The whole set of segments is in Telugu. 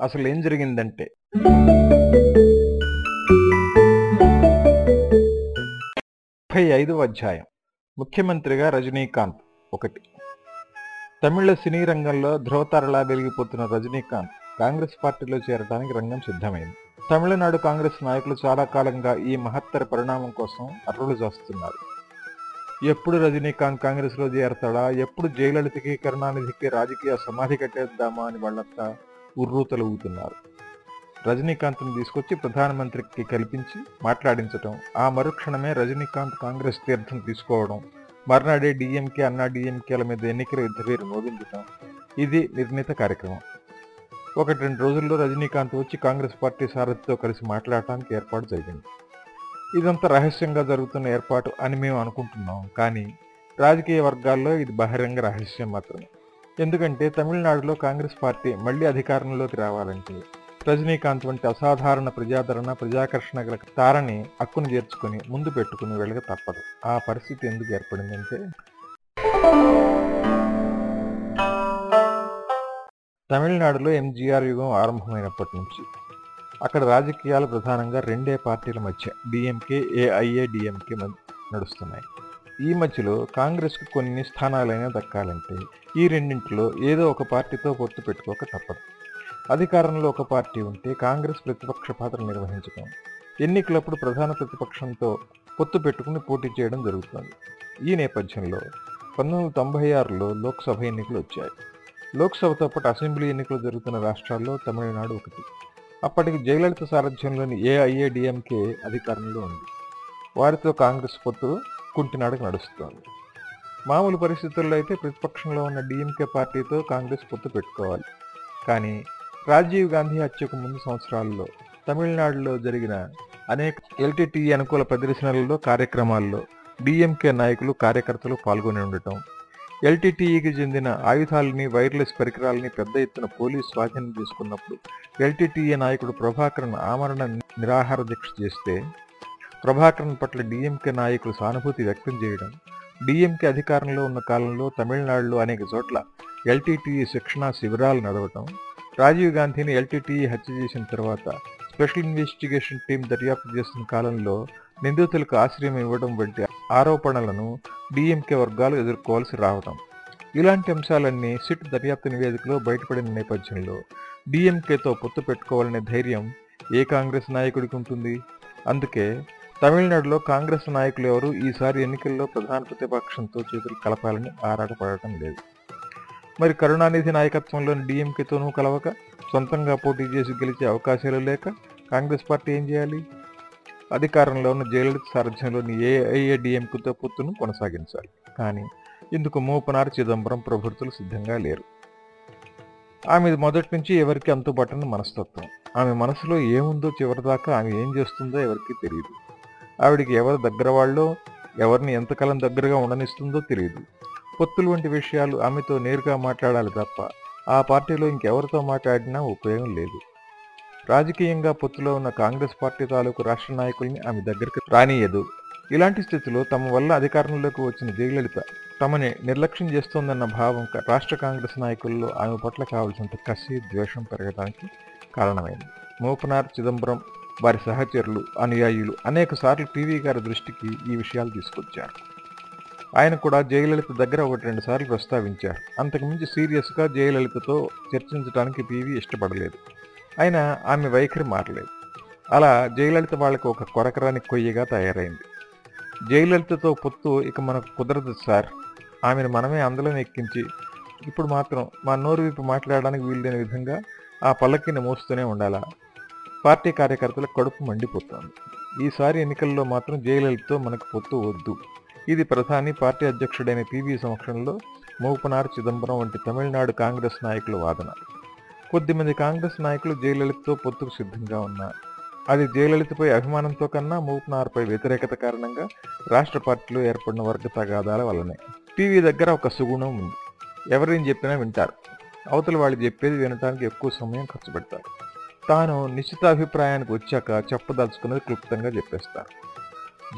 అసలు ఏం జరిగిందంటే ముప్పై ఐదవ అధ్యాయం. ముఖ్యమంత్రిగా రజనీకాంత్ ఒకటి. తమిళ సినీ రంగంలో ధ్రువతారలా వెలిగిపోతున్న రజనీకాంత్ కాంగ్రెస్ పార్టీలో చేరడానికి రంగం సిద్ధమైంది. తమిళనాడు కాంగ్రెస్ నాయకులు చాలా కాలంగా ఈ మహత్తర పరిణామం కోసం అర్రులు చేస్తున్నారు ఎప్పుడు రజనీకాంత్ కాంగ్రెస్లో చేరతాడా? ఎప్పుడు జయలలితకి కరుణానిధికి రాజకీయ సమాధి కట్టేద్దామా అని వాళ్ళంతా ఉర్రూతలుగుతున్నారు రజనీకాంత్ను తీసుకొచ్చి ప్రధానమంత్రికి కల్పించి మాట్లాడించటం ఆ మరుక్షణమే రజనీకాంత్ కాంగ్రెస్ తీర్థం తీసుకోవడం మర్నాడే డిఎంకే అన్నా డిఎంకేల మీద ఎన్నికల యుద్ధవీరు మోగించటం ఇది నిర్ణీత కార్యక్రమం. ఒకటి రెండు రోజుల్లో రజనీకాంత్ వచ్చి కాంగ్రెస్ పార్టీ సారథితో కలిసి మాట్లాడటానికి ఏర్పాటు జరిగింది. ఇదంతా రహస్యంగా జరుగుతున్న ఏర్పాటు అని మేము అనుకుంటున్నాం కానీ రాజకీయ వర్గాల్లో ఇది బహిరంగ రహస్యం మాత్రమే. ఎందుకంటే తమిళనాడులో కాంగ్రెస్ పార్టీ మళ్ళీ అధికారంలోకి రావాలంటే రజనీకాంత్ వంటి అసాధారణ ప్రజాదరణ ప్రజాకర్షణ గల తారని అక్కును చేర్చుకుని ముందు పెట్టుకుని వెళ్ళక తప్పదు. ఆ పరిస్థితి ఎందుకు ఏర్పడిందంటే తమిళనాడులో ఎంజీఆర్ యుగం ఆరంభమైనప్పటి నుంచి అక్కడ రాజకీయాలు ప్రధానంగా రెండే పార్టీల మధ్య డిఎంకే ఏఐఏ డిఎంకే నడుస్తున్నాయి. ఈ మధ్యలో కాంగ్రెస్కు కొన్ని స్థానాలైనా దక్కాలంటే ఈ రెండింటిలో ఏదో ఒక పార్టీతో పొత్తు పెట్టుకోక తప్పదు. అధికారంలో ఒక పార్టీ ఉంటే కాంగ్రెస్ ప్రతిపక్ష పాత్ర నిర్వహించడం ఎన్నికలప్పుడు ప్రధాన ప్రతిపక్షంతో పొత్తు పెట్టుకుని పోటీ చేయడం జరుగుతుంది. ఈ నేపథ్యంలో పంతొమ్మిది తొంభై ఆరులో లోక్సభ ఎన్నికలు వచ్చాయి. లోక్సభతో పాటు అసెంబ్లీ ఎన్నికలు జరుగుతున్న రాష్ట్రాల్లో తమిళనాడు ఒకటి. అప్పటికి జయలలిత సారథ్యంలోని ఏఐఏడిఎంకే అధికారంలో ఉంది. వారితో కాంగ్రెస్ పొత్తు కుంటినాడుకు నడుస్తోంది. మామూలు పరిస్థితుల్లో అయితే ప్రతిపక్షంలో ఉన్న డిఎంకే పార్టీతో కాంగ్రెస్ పొత్తు పెట్టుకోవాలి. కానీ రాజీవ్ గాంధీ హత్యకు ముందు సంవత్సరాల్లో తమిళనాడులో జరిగిన అనేక ఎల్టీటీ అనుకూల ప్రదర్శనలలో కార్యక్రమాల్లో డిఎంకే నాయకులు కార్యకర్తలు పాల్గొని ఉండటం ఎల్టీటీఈకి చెందిన ఆయుధాలని వైర్లెస్ పరికరాలని పెద్ద ఎత్తున పోలీసు స్వాధీనం చేసుకున్నప్పుడు ఎల్టీటీఈ నాయకుడు ప్రభాకరన్ ఆమరణ నిరాహార దీక్ష చేస్తే ప్రభాకరన్ పట్ల డిఎంకే నాయకులు సానుభూతి వ్యక్తం చేయడం డిఎంకే అధికారంలో ఉన్న కాలంలో తమిళనాడులో అనేక చోట్ల ఎల్టీటీఈ శిక్షణా శిబిరాలు నడవటం రాజీవ్ గాంధీని ఎల్టీటీఈ హత్య చేసిన తర్వాత స్పెషల్ ఇన్వెస్టిగేషన్ టీం దర్యాప్తు చేస్తున్న కాలంలో నిందితులకు ఆశ్రయం ఇవ్వడం వంటి ఆరోపణలను డిఎంకే వర్గాలు ఎదుర్కోవాల్సి రావడం ఇలాంటి అంశాలన్నీ సిట్ దర్యాప్తు నివేదికలో బయటపడిన నేపథ్యంలో డిఎంకేతో పొత్తు పెట్టుకోవాలనే ధైర్యం ఏ కాంగ్రెస్ నాయకుడికి ఉంటుంది? అందుకే తమిళనాడులో కాంగ్రెస్ నాయకులు ఎవరు? ఈసారి ఎన్నికల్లో ప్రధాన ప్రతిపక్షంతో చేతులు కలపాలని ఆరాటపడటం లేదు. మరి కరుణానిధి నాయకత్వంలోని డిఎంకేతోనూ కలవక సొంతంగా పోటీ చేసి గెలిచే అవకాశాలు లేక కాంగ్రెస్ పార్టీ ఏం చేయాలి? అధికారంలో ఉన్న జయలలిత సారథ్యంలోని ఏఐఏడిఎంకేతో పొత్తును కొనసాగించాలి. కానీ ఇందుకు మూపనార్ చిదంబరం ప్రభుత్వాలు సిద్ధంగా లేరు. ఆమె మొదటి నుంచి ఎవరికి అంతుబట్టని మనస్తత్వం. ఆమె మనసులో ఏముందో చివరిదాకా ఆమె ఏం చేస్తుందో ఎవరికి తెలియదు ఆవిడికి ఎవరు దగ్గర వాళ్ళో ఎవరిని ఎంతకాలం దగ్గరగా ఉండనిస్తుందో తెలియదు పొత్తులు వంటి విషయాలు ఆమెతో నేరుగా మాట్లాడాలి తప్ప ఆ పార్టీలో ఇంకెవరితో మాట్లాడినా ఉపయోగం లేదు. రాజకీయంగా పొత్తులో ఉన్న కాంగ్రెస్ పార్టీ తాలూకు రాష్ట్ర నాయకుల్ని ఆమె దగ్గరికి రానియదు ఇలాంటి స్థితిలో తమ వల్ల అధికారంలోకి వచ్చిన జయలలిత తమని నిర్లక్ష్యం చేస్తోందన్న భావం రాష్ట్ర కాంగ్రెస్ నాయకుల్లో ఆమె పట్ల కావలసినంత కసి ద్వేషం పెరగడానికి కారణమైంది. మోపనార్ చిదంబరం వారి సహచరులు అనుయాయులు అనేక సార్లు టీవీ గారి దృష్టికి ఈ విషయాలు తీసుకొచ్చారు. ఆయన కూడా జయలలిత దగ్గర ఒకటి రెండు సార్లు ప్రస్తావించారు. అంతకుమించి సీరియస్గా జయలలితతో చర్చించడానికి పీవీ ఇష్టపడలేదు. అయినా ఆమె వైఖరి మారలేదు. అలా జయలలిత వాళ్ళకు ఒక కొరకరాని కొయ్యగా తయారైంది. జయలలితతో పొత్తు ఇక మనకు కుదరదు సార్. ఆమెను మనమే అందులోనే ఎక్కించి ఇప్పుడు మాత్రం మా నోరు విప్పి మాట్లాడడానికి వీలులేని విధంగా ఆ పల్లకిని మోస్తూనే ఉండాలా? పార్టీ కార్యకర్తల కడుపు మండిపోతోంది. ఈసారి ఎన్నికల్లో మాత్రం జయలలితతో మనకు పొత్తు వద్దు. ఇది ప్రధాని పార్టీ అధ్యక్షుడైన పీవీ సమక్షంలో మోపనార్ చిదంబరం వంటి తమిళనాడు కాంగ్రెస్ నాయకుల వాదన. కొద్దిమంది కాంగ్రెస్ నాయకులు జయలలితతో పొత్తుకు సిద్ధంగా ఉన్నారు. అది జయలలితపై అభిమానంతో కన్నా మూపనార్పై వ్యతిరేకత కారణంగా రాష్ట్ర పార్టీలో ఏర్పడిన వర్గ తగాదాల వల్లనే. టీవీ దగ్గర ఒక సుగుణం ఉంది. ఎవరేం చెప్పినా వింటారు. అవతల వాళ్ళు చెప్పేది వినడానికి ఎక్కువ సమయం ఖర్చు పెడతారు. తాను నిశ్చితాభిప్రాయానికి వచ్చాక చెప్పదలుచుకున్నది క్లుప్తంగా చెప్పేస్తారు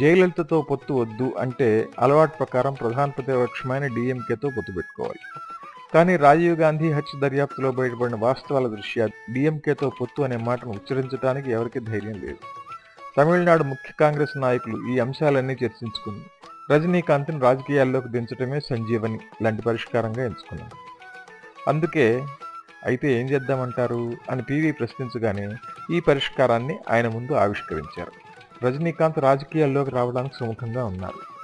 జయలలితతో పొత్తు వద్దు అంటే అలవాటు ప్రకారం ప్రధాన ప్రతిపక్షమైన డిఎంకేతో పొత్తు పెట్టుకోవాలి. కానీ రాజీవ్ గాంధీ హత్య దర్యాప్తులో బయటపడిన వాస్తవాల దృష్ట్యా డిఎంకేతో పొత్తు అనే మాటను ఉచ్చరించడానికి ఎవరికీ ధైర్యం లేదు. తమిళనాడు ముఖ్య కాంగ్రెస్ నాయకులు ఈ అంశాలన్నీ చర్చించుకుని రజనీకాంత్ని రాజకీయాల్లోకి దించడమే సంజీవని లాంటి పరిష్కారంగా ఎంచుకున్నారు. అందుకే అయితే ఏం చేద్దామంటారు? అని పీవీ ప్రశ్నించగానే ఈ పరిష్కారాన్ని ఆయన ముందు ఆవిష్కరించారు. రజనీకాంత్ రాజకీయాల్లోకి రావడానికి సుముఖంగా ఉన్నారు.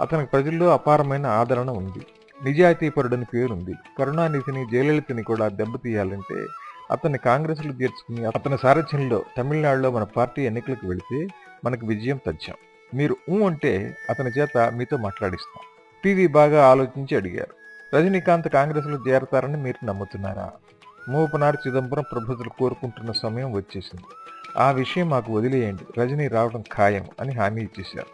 అతనికి ప్రజల్లో అపారమైన ఆదరణ ఉంది. నిజాయితీపరుడని పేరుంది. కరుణానిధిని జయలలితని కూడా దెబ్బతీయాలంటే అతన్ని కాంగ్రెస్లో చేర్చుకుని అతని సారథ్యంలో తమిళనాడులో మన పార్టీ ఎన్నికలకు వెళితే మనకు విజయం తథ్యం. మీరు ఊ అంటే అతని చేత మీతో మాట్లాడిస్తాం. పివి బాగా ఆలోచించి అడిగారు. రజనీకాంత్ కాంగ్రెస్లో చేరతారని మీరు నమ్ముతున్నారా? మూపనాడు చిదంబరం ప్రభుత్వం కోరుకుంటున్న సమయం వచ్చేసింది. ఆ విషయం మాకు వదిలేయండి. రజనీ రావడం ఖాయం అని హామీ ఇచ్చేశారు.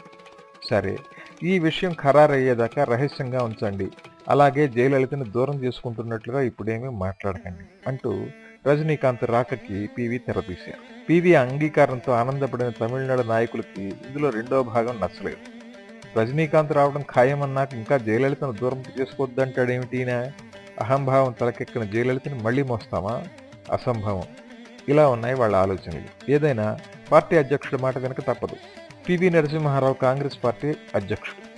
సరే ఈ విషయం ఖరారయ్యేదాకా రహస్యంగా ఉంచండి. అలాగే జయలలితను దూరం చేసుకుంటున్నట్లుగా ఇప్పుడేమీ మాట్లాడకండి అంటూ రజనీకాంత్ రాకకి పివి తెరతీశారు పివి అంగీకారంతో ఆనందపడిన తమిళనాడు నాయకులకి ఇందులో రెండో భాగం నచ్చలేదు. రజనీకాంత్ రావడం ఖాయమన్నాక ఇంకా జయలలితను దూరం చేసుకోవద్దంటాడేమిటినా? అహంభావం తలకెక్కిన జయలలితని మళ్ళీ మోస్తామా? అసంభవం. ఇలా ఉన్నాయి వాళ్ళ ఆలోచనలు. ఏదైనా పార్టీ అధ్యక్షుడి మాట వెనక తప్పదు. పివి నరసింహారావు కాంగ్రెస్ పార్టీ అధ్యక్షుడు.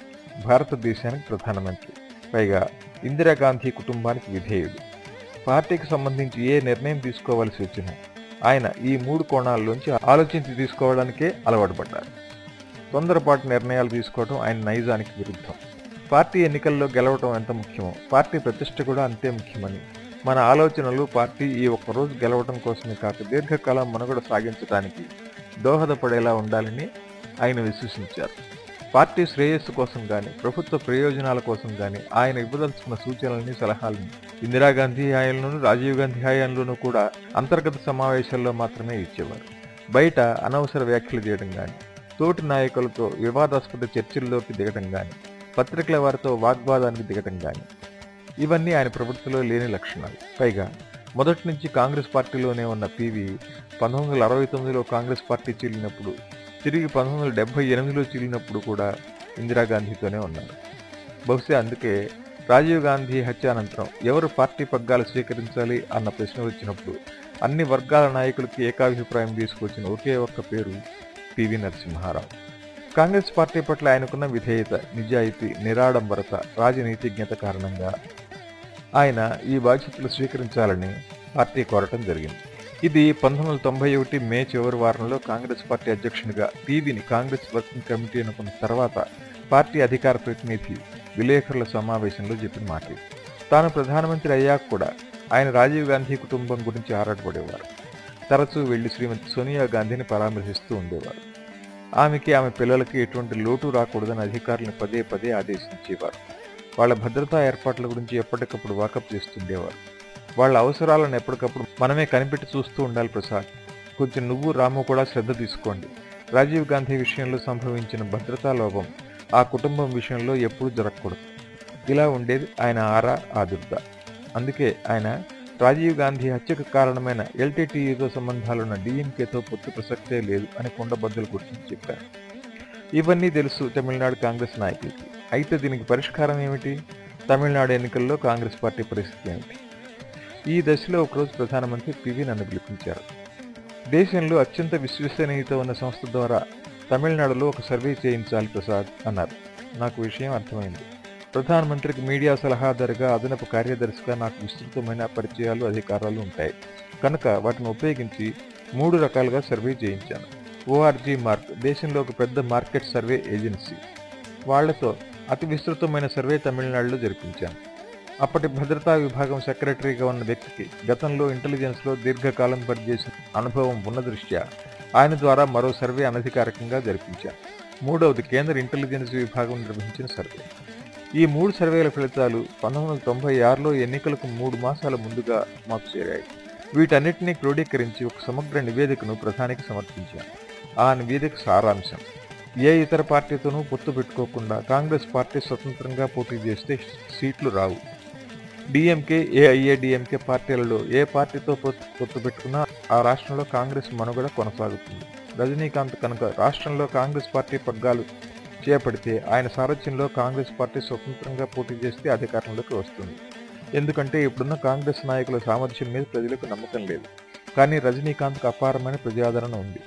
భారతదేశానికి ప్రధానమంత్రి. పైగా ఇందిరాగాంధీ కుటుంబానికి విధేయుడు. పార్టీకి సంబంధించి ఏ నిర్ణయం తీసుకోవాల్సి వచ్చినా ఆయన ఈ మూడు కోణాల్లోంచి ఆలోచించి తీసుకోవడానికే అలవాటు పడ్డారు తొందరపాటు నిర్ణయాలు తీసుకోవడం ఆయన నైజానికి విరుద్ధం. పార్టీ ఎన్నికల్లో గెలవటం ఎంత ముఖ్యమో పార్టీ ప్రతిష్ట కూడా అంతే ముఖ్యమని. మన ఆలోచనలు పార్టీ ఈ ఒక్కరోజు గెలవటం కోసమే కాక దీర్ఘకాలం మనుగడ సాగించడానికి దోహదపడేలా ఉండాలని ఆయన విశ్వసించారు. పార్టీ శ్రేయస్సు కోసం కానీ ప్రభుత్వ ప్రయోజనాల కోసం కానీ ఆయన ఇవ్వదలుచుకున్న సూచనలని సలహాలని ఇందిరాగాంధీ హయాంలోనూ రాజీవ్ గాంధీ హయాంలోనూ కూడా అంతర్గత సమావేశాల్లో మాత్రమే ఇచ్చేవారు. బయట అనవసర వ్యాఖ్యలు చేయడం కానీ తోటి నాయకులతో వివాదాస్పద చర్చల్లోకి దిగటం గాని పత్రికల వారితో వాగ్వాదానికి దిగటం గాని ఇవన్నీ ఆయన ప్రవృత్తిలో లేని లక్షణాలు. పైగా మొదటి నుంచి కాంగ్రెస్ పార్టీలోనే ఉన్న పివి పంతొమ్మిది వందల అరవై తొమ్మిదిలో కాంగ్రెస్ పార్టీ చీలినప్పుడు తిరిగి పంతొమ్మిది వందల డెబ్బై ఎనిమిదిలో చీలినప్పుడు కూడా ఇందిరాగాంధీతోనే ఉన్నారు. బహుశా అందుకే రాజీవ్ గాంధీ హత్య అనంతరం ఎవరు పార్టీ పగ్గాలు స్వీకరించాలి అన్న ప్రశ్న వచ్చినప్పుడు అన్ని వర్గాల నాయకులకి ఏకాభిప్రాయం తీసుకొచ్చిన ఒకే ఒక్క పేరు పివి నరసింహారావు. కాంగ్రెస్ పార్టీ పట్ల ఆయనకున్న విధేయత నిజాయితీ నిరాడంబరత రాజనీతిజ్ఞత కారణంగా ఆయన ఈ బాధ్యతలు స్వీకరించాలని పార్టీ కోరటం జరిగింది. ఇది పంతొమ్మిది వందల తొంభై ఒకటి మే చివరి వారంలో కాంగ్రెస్ పార్టీ అధ్యక్షునిగా పీవిని కాంగ్రెస్ వర్కింగ్ కమిటీ అనుకున్న తర్వాత పార్టీ అధికార ప్రతినిధి విలేకరుల సమావేశంలో చెప్పిన మాట తాను ప్రధానమంత్రి అయ్యాక కూడా ఆయన రాజీవ్ గాంధీ కుటుంబం గురించి ఆరాటపడేవారు. తరచూ వెళ్ళి శ్రీమతి సోనియా గాంధీని పరామర్శిస్తూ ఉండేవారు. ఆమెకి ఆమె పిల్లలకి ఎటువంటి లోటు రాకూడదని అధికారులను పదే పదే ఆదేశించేవారు. వాళ్ళ భద్రతా ఏర్పాట్ల గురించి ఎప్పటికప్పుడు వాకప్ చేస్తుండేవారు. వాళ్ళ అవసరాలను ఎప్పటికప్పుడు మనమే కనిపెట్టి చూస్తూ ఉండాలి ప్రసాద్. కొంచెం నువ్వు రాము కూడా శ్రద్ధ తీసుకోండి. రాజీవ్ గాంధీ విషయంలో సంభవించిన భద్రతా లోపం ఆ కుటుంబం విషయంలో ఎప్పుడూ జరగకూడదు. ఇలా ఉండేది ఆయన ఆరా ఆదుర్ద. అందుకే ఆయన రాజీవ్ గాంధీ హత్యకు కారణమైన ఎల్టీటీఈతో సంబంధాలున్న డిఎంకేతో పొత్తు ప్రసక్తే లేదు అని కొండబద్దలు గుర్తించి చెప్పారు. ఇవన్నీ తెలుసు తమిళనాడు కాంగ్రెస్ నాయకులకి. అయితే దీనికి పరిష్కారం ఏమిటి? తమిళనాడు ఎన్నికల్లో కాంగ్రెస్ పార్టీ పరిస్థితి ఏమిటి? ఈ దశలో ఒకరోజు ప్రధానమంత్రి పివి నన్ను పిలిపించారు. దేశంలో అత్యంత విశ్వసనీయత ఉన్న సంస్థ ద్వారా తమిళనాడులో ఒక సర్వే చేయించాలి ప్రసాద్ అన్నారు. నాకు విషయం అర్థమైంది. ప్రధానమంత్రికి మీడియా సలహాదారుగా అదనపు కార్యదర్శిగా నాకు విస్తృతమైన పరిచయాలు అధికారాలు ఉంటాయి. కనుక వాటిని ఉపయోగించి మూడు రకాలుగా సర్వే చేయించాను. ఓఆర్జీ మార్క్ దేశంలో ఒక పెద్ద మార్కెట్ సర్వే ఏజెన్సీ. వాళ్ళతో అతి విస్తృతమైన సర్వే తమిళనాడులో జరిపించాను. అప్పటి భద్రతా విభాగం సెక్రటరీగా ఉన్న వ్యక్తికి గతంలో ఇంటెలిజెన్స్లో దీర్ఘకాలం పనిచేసిన అనుభవం ఉన్న దృష్ట్యా ఆయన ద్వారా మరో సర్వే అనధికారికంగా జరిపించాను. మూడవది కేంద్ర ఇంటెలిజెన్స్ విభాగం నిర్వహించిన సర్వే. ఈ మూడు సర్వేల ఫలితాలు పంతొమ్మిది వందల తొంభై ఆరులో ఎన్నికలకు మూడు మాసాల ముందుగా మాకు చేరాయి. వీటన్నిటినీ క్రోడీకరించి ఒక సమగ్ర నివేదికను ప్రధానికి సమర్పించాను ఆ నివేదిక సారాంశం. ఏ ఇతర పార్టీతోనూ పొత్తు పెట్టుకోకుండా కాంగ్రెస్ పార్టీ స్వతంత్రంగా పోటీ చేస్తే సీట్లు రావు. డిఎంకే ఏఐఏడిఎంకే పార్టీలలో ఏ పార్టీతో పొత్తు పొత్తు పెట్టుకున్నా ఆ రాష్ట్రంలో కాంగ్రెస్ మనుగడ కొనసాగుతుంది. రజనీకాంత్ కనుక రాష్ట్రంలో కాంగ్రెస్ పార్టీ పగ్గాలు చేపడితే ఆయన సారథ్యంలో కాంగ్రెస్ పార్టీ స్వతంత్రంగా పోటీ చేస్తే అధికారంలోకి వస్తుంది. ఎందుకంటే ఇప్పుడున్న కాంగ్రెస్ నాయకుల సామర్థ్యం మీద ప్రజలకు నమ్మకం లేదు. కానీ రజనీకాంత్కు అపారమైన ప్రజాదరణ ఉంది.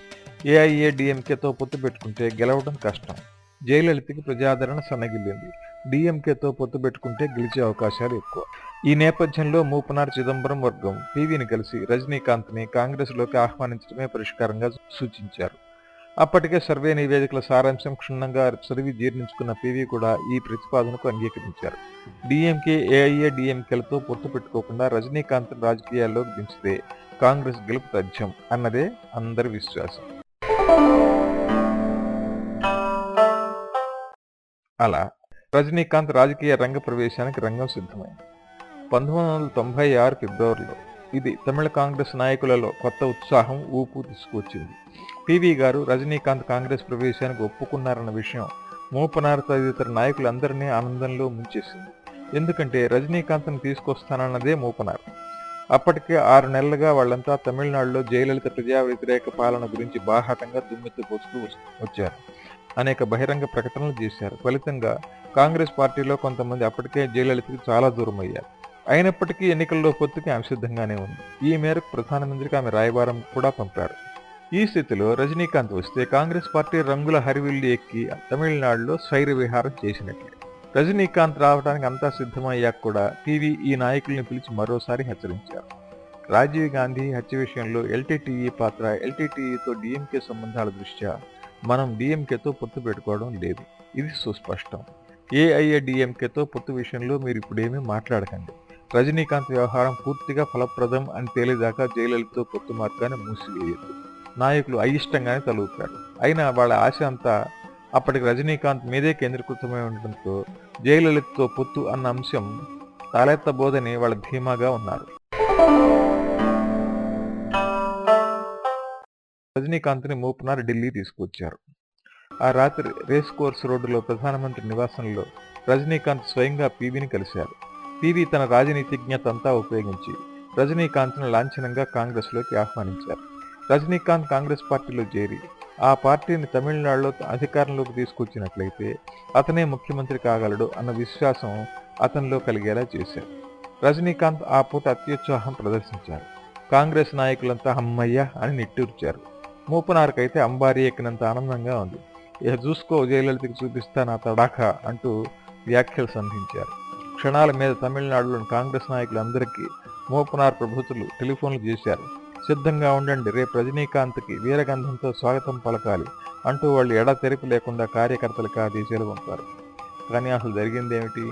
ఏఐఏడిఎంకేతో పొత్తు పెట్టుకుంటే గెలవడం కష్టం. జయలలితకి ప్రజాదరణ సన్నగిల్లింది. డిఎంకేతో పొత్తు పెట్టుకుంటే గెలిచే అవకాశాలు ఎక్కువ. ఈ నేపథ్యంలో మూపనార్ చిదంబరం వర్గం పీవీని కలిసి రజనీకాంత్ని కాంగ్రెస్లోకి ఆహ్వానించడమే పరిష్కారంగా సూచించారు. అప్పటికే సర్వే నివేదికల సారాంశం క్షుణ్ణంగా చదివి జీర్ణించుకున్న పివి కూడా ఈ ప్రతిపాదనకు అంగీకరించారు. డిఎంకే ఏఐఏ డిఎంకేలతో పొత్తు పెట్టుకోకుండా రజనీకాంత్ రాజకీయాల్లోకి దించితే కాంగ్రెస్ గెలుపు తథ్యం అన్నదే అందరి విశ్వాసం. అలా రజనీకాంత్ రాజకీయ రంగ ప్రవేశానికి రంగం సిద్ధమైంది. పంతొమ్మిది వందల తొంభై ఆరు ఫిబ్రవరిలో ఇది తమిళ కాంగ్రెస్ నాయకులలో కొత్త ఉత్సాహం ఊపు తీసుకువచ్చింది. పివి గారు రజనీకాంత్ కాంగ్రెస్ ప్రవేశానికి ఒప్పుకున్నారన్న విషయం మూపనార్ తదితర నాయకులందరినీ ఆనందంలో ముంచేసింది. ఎందుకంటే రజనీకాంత్ను తీసుకొస్తానన్నదే మూపనార్ అప్పటికే ఆరు నెలలుగా వాళ్ళంతా తమిళనాడులో జయలలిత ప్రజా వ్యతిరేక పాలన గురించి బాహాటంగా దుమ్మెత్తిపోస్తూ వచ్చారు. అనేక బహిరంగ ప్రకటనలు చేశారు. ఫలితంగా కాంగ్రెస్ పార్టీలో కొంతమంది అప్పటికే జయలలితకి చాలా దూరం అయ్యారు అయినప్పటికీ ఎన్నికల్లో పొత్తుకి ఆమె సిద్ధంగానే ఉంది. ఈ మేరకు ప్రధానమంత్రికి ఆమె రాయబారం కూడా పంపారు. ఈ స్థితిలో రజనీకాంత్ వస్తే కాంగ్రెస్ పార్టీ రంగుల హరివిల్లు ఎక్కి తమిళనాడులో స్వైర విహారం చేసినట్లే. రజనీకాంత్ రావడానికి అంతా సిద్ధమయ్యాక కూడా టీవీ ఈ నాయకుల్ని పిలిచి మరోసారి హెచ్చరించారు. రాజీవ్ గాంధీ హత్య విషయంలో ఎల్టీటీఈ పాత్ర ఎల్టీటీఈతో డిఎంకే సంబంధాల దృష్ట్యా మనం డిఎంకేతో పొత్తు పెట్టుకోవడం లేదు. ఇది సుస్పష్టం. ఏఐఏ డిఎంకేతో పొత్తు విషయంలో మీరు ఇప్పుడేమీ మాట్లాడకండి. రజనీకాంత్ వ్యవహారం పూర్తిగా ఫలప్రదం అని తేలేదాకా జయలలితతో పొత్తు మార్గాన్ని మూసివేయదు నాయకులు అయిష్టంగానే తలుగుతారు అయినా వాళ్ళ ఆశ అంతా అప్పటికి రజనీకాంత్ మీదే కేంద్రీకృతమై ఉండటంతో జయలలిత్తో పొత్తు అన్న అంశం తలెత్తబోదని వాళ్ళ ధీమాగా ఉన్నారు. రజనీకాంత్ని మూపునార్ ఢిల్లీ తీసుకొచ్చారు. ఆ రాత్రి రేస్ కోర్స్ రోడ్డులో ప్రధానమంత్రి నివాసంలో రజనీకాంత్ స్వయంగా పీవీని కలిశారు. పీవీ తన రాజనీతిజ్ఞత అంతా ఉపయోగించి రజనీకాంత్ను లాంఛనంగా కాంగ్రెస్లోకి ఆహ్వానించారు. రజనీకాంత్ కాంగ్రెస్ పార్టీలో చేరి ఆ పార్టీని తమిళనాడులో అధికారంలోకి తీసుకొచ్చినట్లయితే అతనే ముఖ్యమంత్రి కాగలడు అన్న విశ్వాసం అతనిలో కలిగేలా చేశారు రజనీకాంత్ ఆ పూట అత్యుత్సాహం ప్రదర్శించారు. కాంగ్రెస్ నాయకులంతా అమ్మయ్య అని నిట్టూర్చారు. మూపనార్కైతే అంబారీ ఎక్కినంత ఆనందంగా ఉంది. ఇక చూసుకో జయలలితకి చూపిస్తా నా అంటూ వ్యాఖ్యలు సంధించారు. క్షణాల మీద తమిళనాడులోని కాంగ్రెస్ నాయకులందరికీ మోపనార్ ప్రభుత్వలు టెలిఫోన్లు చేశారు. సిద్ధంగా ఉండండి. రేపు రజనీకాంత్కి వీరగంధంతో స్వాగతం పలకాలి అంటూ వాళ్ళు ఎడ తెరిపి లేకుండా కార్యకర్తలకు ఆదేశాలు పంపారు. కానీ అసలు జరిగిందేమిటి?